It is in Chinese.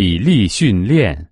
体力训练。